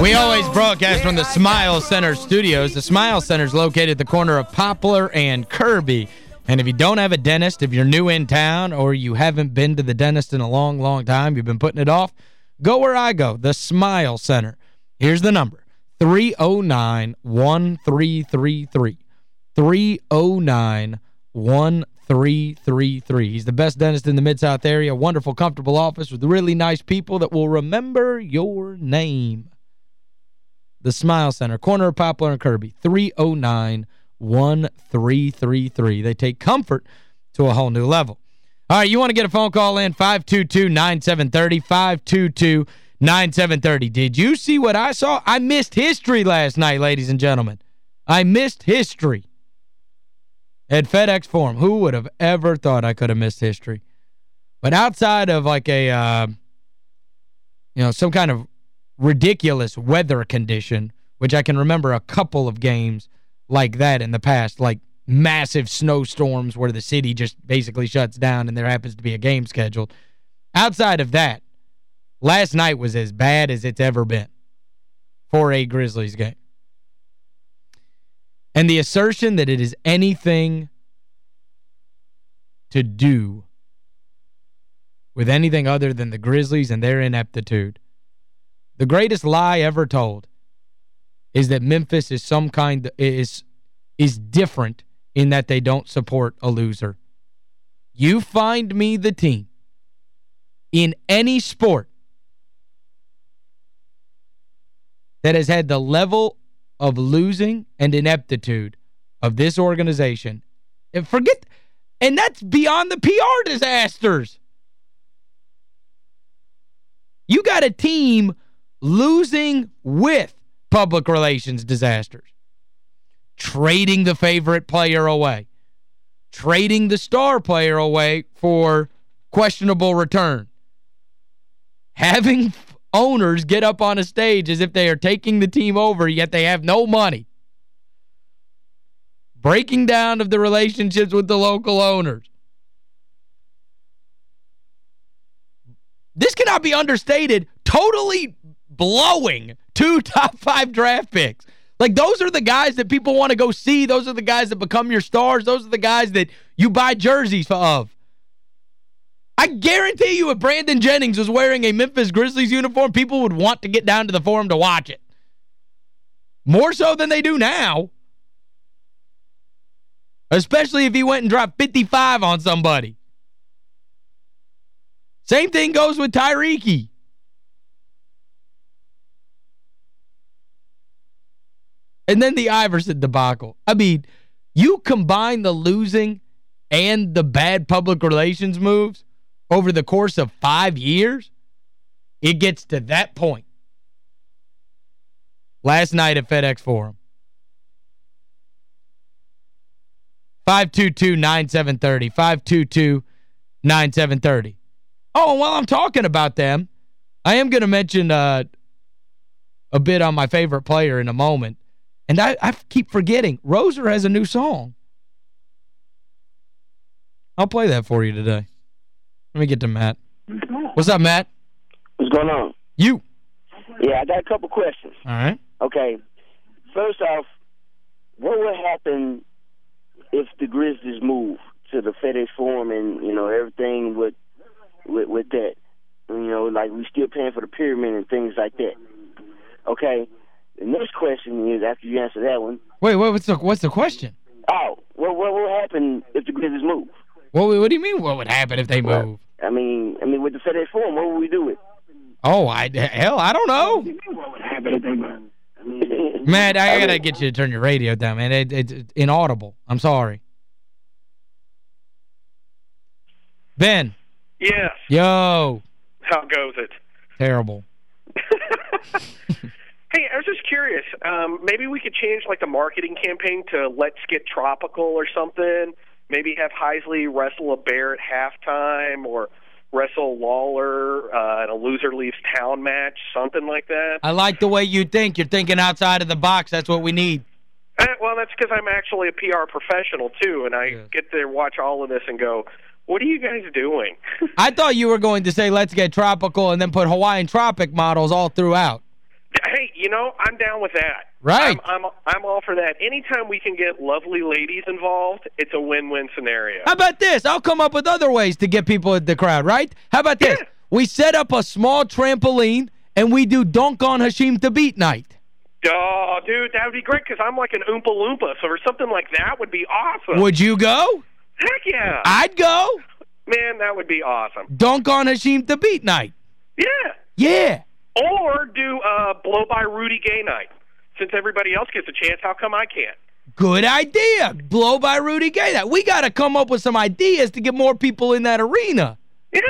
We always broadcast from the Smile Center studios. The Smile Center is located at the corner of Poplar and Kirby. And if you don't have a dentist, if you're new in town or you haven't been to the dentist in a long, long time, you've been putting it off, go where I go, the Smile Center. Here's the number, 309-1333. 309-1333. He's the best dentist in the Mid-South area, wonderful, comfortable office with really nice people that will remember your name. The Smile Center, corner of Poplar and Kirby, 309-1333. They take comfort to a whole new level. All right, you want to get a phone call in, 522-9730, 522-9730. Did you see what I saw? I missed history last night, ladies and gentlemen. I missed history at FedEx Forum. Who would have ever thought I could have missed history? But outside of like a, uh, you know, some kind of ridiculous weather condition, which I can remember a couple of games like that in the past, like massive snowstorms where the city just basically shuts down and there happens to be a game scheduled. Outside of that, last night was as bad as it's ever been for a Grizzlies game. And the assertion that it is anything to do with anything other than the Grizzlies and their ineptitude. The greatest lie ever told is that Memphis is some kind is is different in that they don't support a loser. You find me the team in any sport that has had the level of losing and ineptitude of this organization. And forget and that's beyond the PR disasters. You got a team losing with public relations disasters. Trading the favorite player away. Trading the star player away for questionable return. Having owners get up on a stage as if they are taking the team over, yet they have no money. Breaking down of the relationships with the local owners. This cannot be understated. Totally blowing two top five draft picks. Like, those are the guys that people want to go see. Those are the guys that become your stars. Those are the guys that you buy jerseys of. I guarantee you if Brandon Jennings was wearing a Memphis Grizzlies uniform, people would want to get down to the forum to watch it. More so than they do now. Especially if he went and dropped 55 on somebody. Same thing goes with Tyreke. And then the Iverson debacle. I mean, you combine the losing and the bad public relations moves over the course of five years, it gets to that point. Last night at FedEx Forum. 522-9730. 522-9730. Oh, and while I'm talking about them, I am going to mention uh, a bit on my favorite player in a moment. And I, I keep forgetting. Roser has a new song. I'll play that for you today. Let me get to Matt. What's up, Matt? What's going on? You. Yeah, I got a couple questions. All right. Okay. First off, what would happen if the Grizzlies move to the FedEx Forum and, you know, everything with with, with that? You know, like we still paying for the pyramid and things like that. Okay. The next question is, after you answer that one, Wait, what, what's the what's the question? oh, what what will happen if the Grizzlies move? What what do you mean what would happen if they move? I mean, I mean, with the FedEx Forum, what would we do with? Oh, I hell, I don't know. What would happen if they move? Matt, I got to get you to turn your radio down, man. It, it, it's inaudible. I'm sorry. Ben. Yes. Yo. How goes it? Terrible. Hey, I was just curious. Um, maybe we could change like the marketing campaign to "Let's Get Tropical" or something. Maybe have Heisley wrestle a bear at halftime, or wrestle Lawler uh, in a loser leaves town match, something like that. I like the way you think. You're thinking outside of the box. That's what we need. Eh, well, that's because I'm actually a PR professional too, and I Yeah. get to watch all of this and go, What are you guys doing? I thought you were going to say let's get tropical and then put Hawaiian tropic models all throughout. Hey, you know, I'm down with that. Right. I'm, I'm I'm all for that. Anytime we can get lovely ladies involved, it's a win-win scenario. How about this? I'll come up with other ways to get people in the crowd, right? How about this? Yeah. We set up a small trampoline and we do dunk on Hasheem Thabeet night. Oh, dude, that would be great because I'm like an Oompa Loompa, so or something like that would be awesome. Would you go? Heck yeah. I'd go. Man, that would be awesome. Dunk on Hasheem Thabeet night. Yeah. Yeah. Or do uh, blow by Rudy Gay night. Since everybody else gets a chance, how come I can't? Good idea. Blow by Rudy Gay night. We got to come up with some ideas to get more people in that arena. Yeah.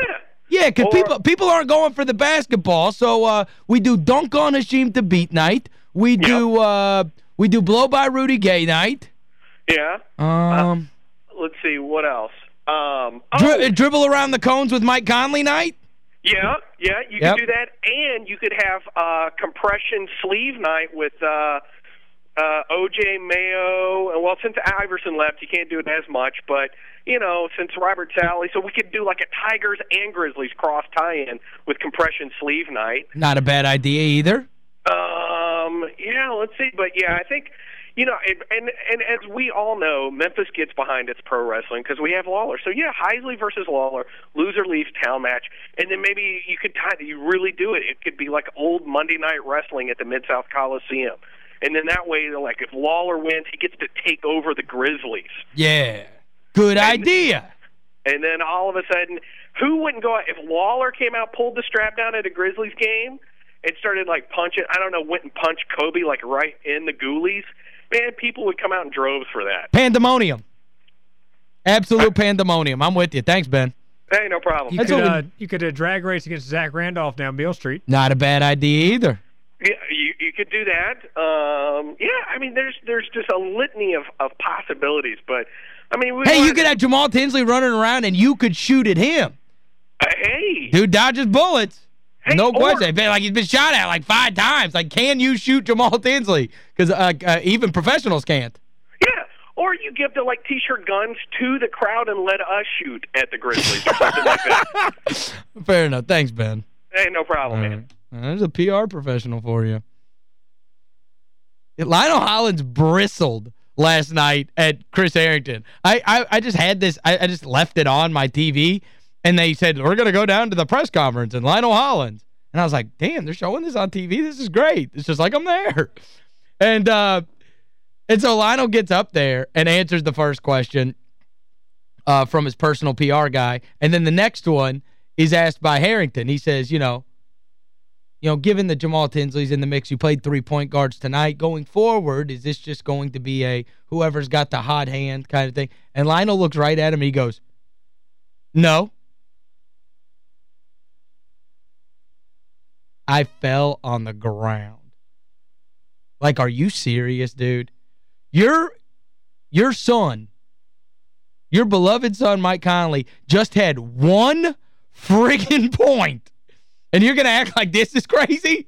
Yeah, because people people aren't going for the basketball, so uh, we do dunk on Hashim beat night. We do uh, we do blow by Rudy Gay night. Yeah. Um, Let's see what else. Um, oh, dri dribble around the cones with Mike Conley night. Yeah, yeah, you Yep. could do that, and you could have uh, compression sleeve night with uh, uh, OJ Mayo. And well, since Iverson left, you can't do it as much, but you know, since Roburt Sallie, so we could do like a Tigers and Grizzlies cross tie-in with compression sleeve night. Not a bad idea either. Um, yeah, let's see, but yeah, I think you know, and and, and as we all know, Memphis gets behind its pro wrestling because we have Lawler. So yeah, Heisley versus Lawler, loser leaves town match, and then maybe you could tie you really do it. It could be like old Monday Night Wrestling at the Mid South Coliseum, and then that way, like if Lawler wins, he gets to take over the Grizzlies. Yeah. Good idea. And then all of a sudden, who wouldn't go out if Lawler came out, pulled the strap down at a Grizzlies game, and started like punching? I don't know, went and punched Kobe like right in the ghoulies. Man, people would come out in droves for that. Pandemonium. Absolute pandemonium. I'm with you. Thanks, Ben. Hey, no problem. You That's could, uh, you could uh, drag race against Zach Randolph down Beale Street. Not a bad idea either. Yeah, you you could do that. Um, yeah, I mean, there's there's just a litany of of possibilities, but I mean, we Hey, you wanted- could have Jamal Tinsley running around and you could shoot at him. Uh, hey, Dude dodges bullets. No question. Been- Like he's been shot at like five times. Like, can you shoot Jamal Tinsley? Because uh, uh, even professionals can't. yeah. Or you give the like t-shirt guns to the crowd and let us shoot at the Grizzlies or something like that. Fair enough. Thanks, Ben. Hey, no problem, All man. right. Uh, There's a PR professional for you. Lionel Hollins bristled last night at Chris Herrington. I I, I just had this, I, I just left it on my TV, and they said, we're going to go down to the press conference, and Lionel Hollins. And I was like, damn, they're showing this on TV? This is great. It's just like I'm there. And uh, and so Lionel gets up there and answers the first question uh, from his personal PR guy. And then the next one is asked by Herrington. He says, you know, you know, given that Jamal Tinsley's in the mix, you played three point guards tonight. Going forward, is this just going to be a whoever's got the hot hand kind of thing? And Lionel looks right at him he goes, no. I fell on the ground. Like, are you serious, dude? Your your son, your beloved son, Mike Conley, just had one friggin' point. And you're going to act like this is crazy?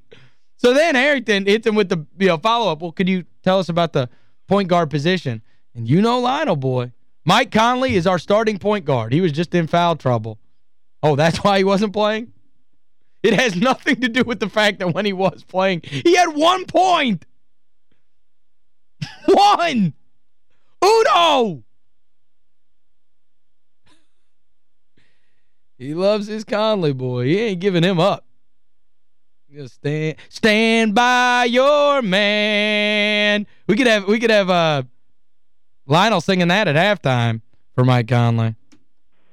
So then Herrington hits him with the you know follow-up. Well, could you tell us about the point guard position? And you know Lionel, boy. Mike Conley is our starting point guard. He was just in foul trouble. Oh, that's why he wasn't playing? It has nothing to do with the fact that when he was playing, he had one point. One! Uno! He loves his Conley boy. He ain't giving him up. Just stand stand by your man. We could have we could have uh Lionel singing that at halftime for Mike Conley.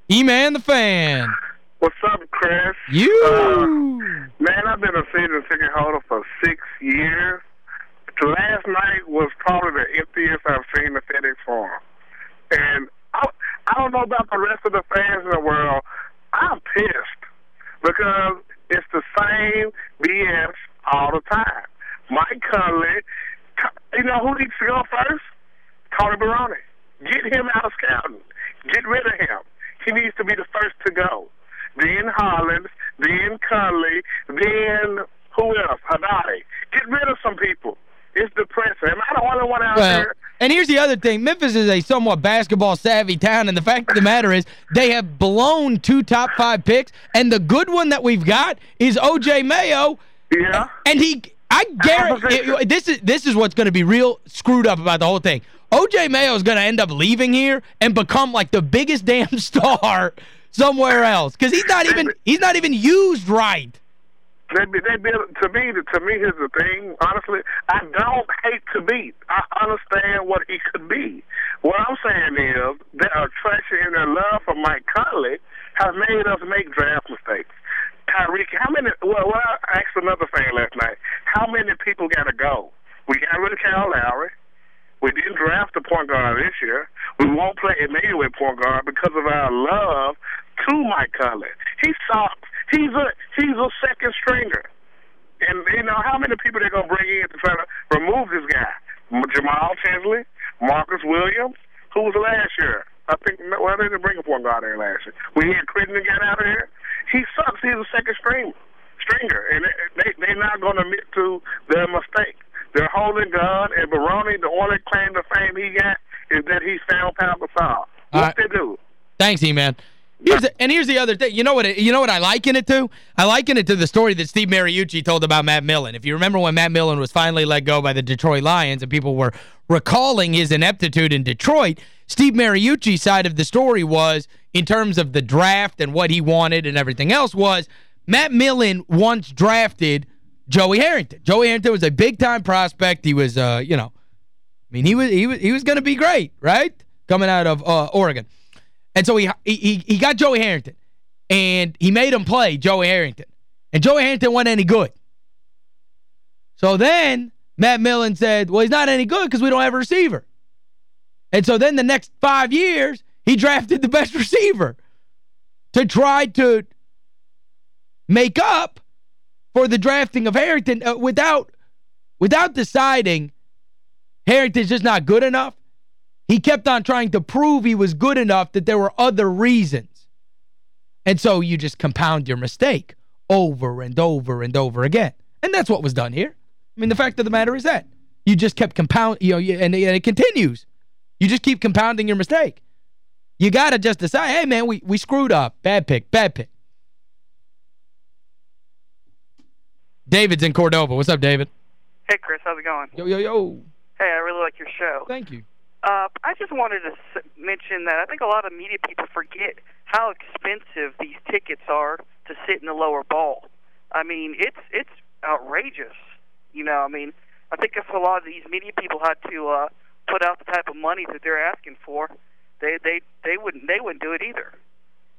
E-Man the fan. What's up, Chris? You. Uh, man, I've been a season ticket holder for six years. Last night was probably the emptiest I've seen the FedEx Forum. And I, I don't know about the rest of the fans in the world. I'm pissed because it's the same BS all the time. Mike Conley, you know who needs to go first? Tony Barone. Get him out of scouting. Get rid of him. He needs to be the first to go. Then Hollins, then Conley, then who else? Haddadi. Get rid of some people. It's depressing. Am I the only one out Well, there? and here's the other thing. Memphis is a somewhat basketball-savvy town, and the fact of the matter is they have blown two top-five picks, and the good one that we've got is O.J. Mayo. Yeah. And he, I guarantee, this is, this is what's going to be real screwed up about the whole thing. O.J. Mayo is going to end up leaving here and become like the biggest damn star somewhere else because he's not even he's not even used right. They be, they be, to me, to me, here's the thing. Honestly, I don't hate Khabib. I understand what he could be. What I'm saying is their attraction and their love for Mike Conley has made us make draft mistakes. Tyreke, how many? Well, well, I asked another fan last night. How many people got to go? We got rid of Kyle Lowry. We didn't draft a point guard this year. We won't play Emmanuel point guard because of our love to Mike Conley. He sucks. He's a he's a second stringer. And you know how many people they're gonna bring in to try to remove this guy? Jamal Tinsley, Marcus Williams, who was last year. I think well they didn't bring a point guard in last year. We had Critton get out of here. He sucks. He's a second string stringer, and they they're not gonna admit to their mistake. They're holding God, and Barone, the only claim to fame he got is that he found Pau Gasol. What right. they do? Thanks, E-Man. Here's the, and here's the other thing. You know what you know what I liken it to? I liken it to the story that Steve Mariucci told about Matt Millen. If you remember when Matt Millen was finally let go by the Detroit Lions and people were recalling his ineptitude in Detroit, Steve Mariucci's side of the story was, in terms of the draft and what he wanted and everything else, was Matt Millen once drafted Joey Harrington. Joey Harrington was a big-time prospect. He was, uh, you know, I mean, he was he was, he was going to be great, right? Coming out of uh, Oregon. And so he, he he got Joey Harrington. And he made him play Joey Harrington. And Joey Harrington wasn't any good. So then Matt Millen said, well, he's not any good because we don't have a receiver. And so then the next five years, he drafted the best receiver to try to make up for the drafting of Harrington uh, without without deciding Harrington's just not good enough. He kept on trying to prove he was good enough that there were other reasons. And so you just compound your mistake over and over and over again. And that's what was done here. I mean, the fact of the matter is that. You just kept compound, you know, and, and it continues. You just keep compounding your mistake. You got to just decide, hey, man, we, we screwed up. Bad pick, bad pick. David's in Cordova. What's up, David? Hey, Chris. How's it going? Yo, yo, yo. Hey, I really like your show. Thank you. Uh, I just wanted to mention that I think a lot of media people forget how expensive these tickets are to sit in the lower bowl. I mean, it's it's outrageous. You know, I mean, I think if a lot of these media people had to uh, put out the type of money that they're asking for, they they they wouldn't they wouldn't do it either.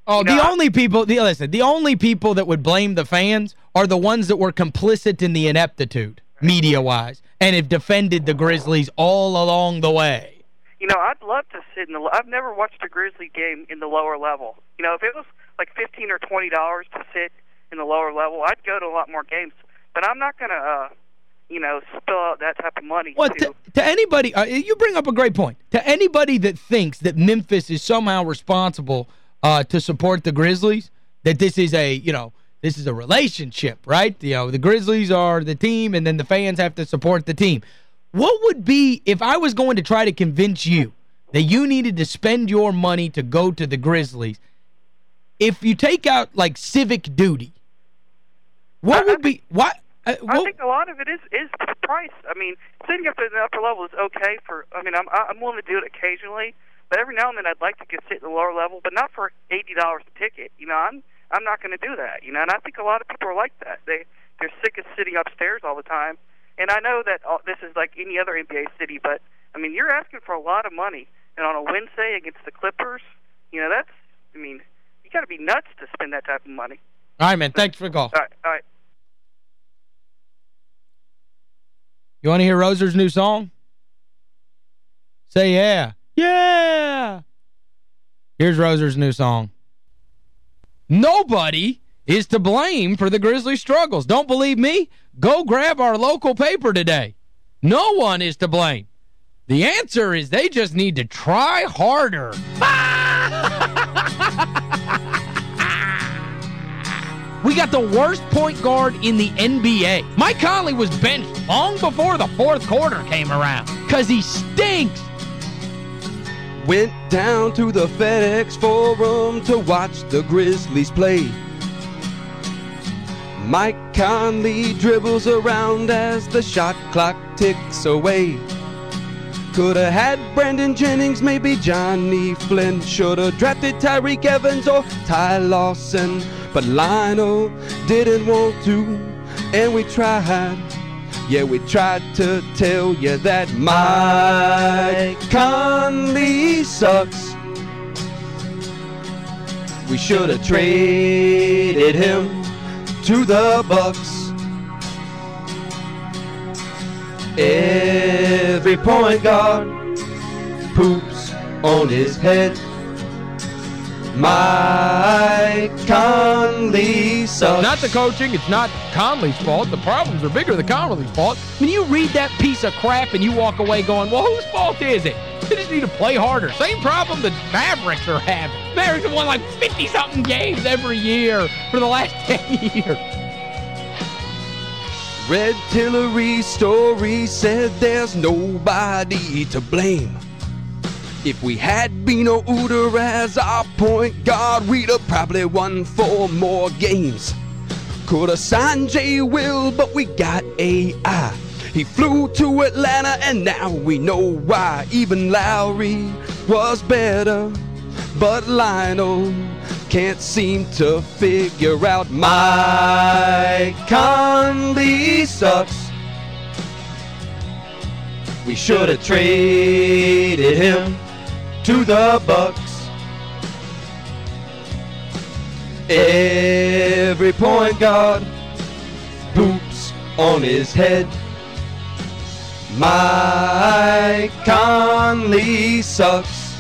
Oh, you know, the only people, the, listen, the only people that would blame the fans are the ones that were complicit in the ineptitude, media-wise, and have defended the Grizzlies all along the way. You know, I'd love to sit in the. I've never watched a Grizzly game in the lower level. You know, if it was like fifteen or twenty dollars to sit in the lower level, I'd go to a lot more games. But I'm not going to, uh, you know, spill out that type of money. Well, to, to, to anybody, uh, you bring up a great point. To anybody that thinks that Memphis is somehow responsible uh, to support the Grizzlies, that this is a, you know, this is a relationship, right? You know, the Grizzlies are the team, and then the fans have to support the team. What would be, if I was going to try to convince you that you needed to spend your money to go to the Grizzlies, if you take out, like, civic duty, what I, would be, what? Uh, I think a lot of it is is the price. I mean, sitting up at the upper level is okay for, I mean, I'm I'm willing to do it occasionally, but every now and then I'd like to get sit in the lower level, but not for $80 a ticket. You know, I'm I'm not going to do that, you know, and I think a lot of people are like that. They they're sick of sitting upstairs all the time and I know that uh, this is like any other NBA city, but I mean, you're asking for a lot of money, and on a Wednesday against the Clippers, you know, that's, I mean, you got to be nuts to spend that type of money. All right, man. Thanks for the call. All right, all right. You want to hear Roser's new song? Say yeah. Yeah! Here's Roser's new song. Nobody is to blame for the Grizzlies' struggles. Don't believe me? Go grab our local paper today. No one is to blame. The answer is they just need to try harder. we got the worst point guard in the NBA. Mike Conley was benched long before the fourth quarter came around because he stinks. Went down to the FedEx Forum to watch the Grizzlies play. Mike Conley dribbles around as the shot clock ticks away. Could have had Brandon Jennings, maybe Johnny Flynn. Should have drafted Tyreke Evans or Ty Lawson. But Lionel didn't want to, and we tried. Yeah, we tried to tell you that Mike Conley sucks. We should have traded him to the Bucks. Every point guard poops on his head. Mike Conley sucks. Not the coaching. It's not Conley's fault. The problems are bigger than Conley's fault. When you read that piece of crap and you walk away going, well, whose fault is it? They just need to play harder. Same problem the Mavericks are having. Mavericks have won like 50-something games every year for the last 10 years. Red Tillery's story said there's nobody to blame. If we had Beno Udrih as our point guard, we'd have probably won four more games. Could have signed Jay Will, but we got AI. He flew to Atlanta, and now we know why. Even Lowry was better, but Lionel can't seem to figure out Mike Conley sucks. We should have traded him to the Bucks. Every point guard poops on his head. Mike Conley sucks.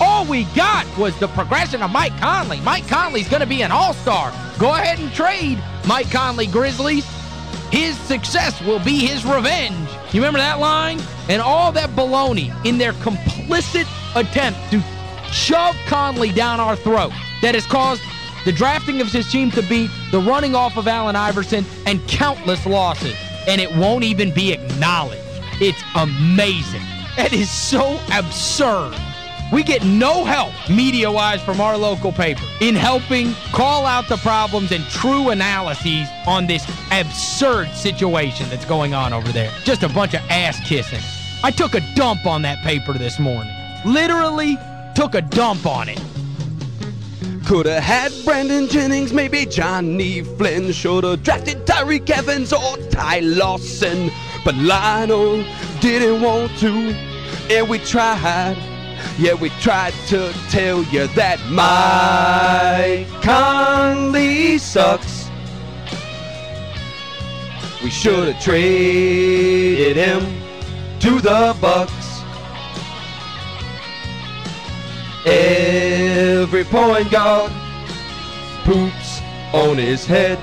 All we got was the progression of Mike Conley. Mike Conley's going to be an all-star. Go ahead and trade Mike Conley Grizzlies. His success will be his revenge. You remember that line? And all that baloney in their complicit attempt to shove Conley down our throat that has caused the drafting of his team to beat, the running off of Allen Iverson, and countless losses. And it won't even be acknowledged. It's amazing. It is so absurd. We get no help, media-wise, from our local paper in helping call out the problems and true analyses on this absurd situation that's going on over there. Just a bunch of ass-kissing. I took a dump on that paper this morning. Literally took a dump on it. Could have had Brandon Jennings, maybe Johnny Flynn. Should have drafted Tyreke Evans or Ty Lawson. But Lionel didn't want to, and we tried. Yeah, we tried to tell you that Mike Conley sucks. We should have traded him to the Bucks. Every point guard poops on his head.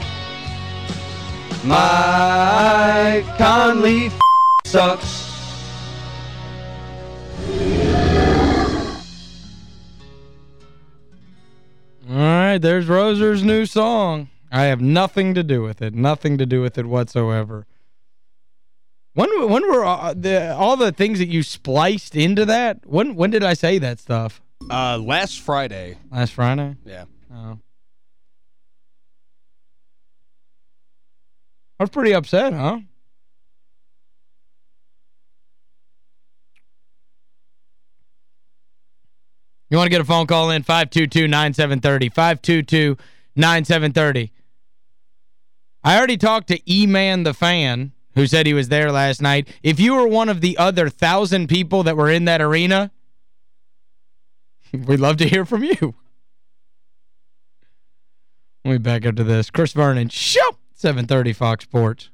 Mike Conley sucks. All right, there's Roser's new song. I have nothing to do with it. Nothing to do with it whatsoever. When when were all the, all the things that you spliced into that? When when did I say that stuff? Uh, last Friday. Last Friday? Yeah. Oh. I was pretty upset, huh? You want to get a phone call in? 522-9730. 522-9730. I already talked to E-Man the fan, who said he was there last night. If you were one of the other thousand people that were in that arena, we'd love to hear from you. Let me back up to this. Chris Vernon, show 730 Fox Sports.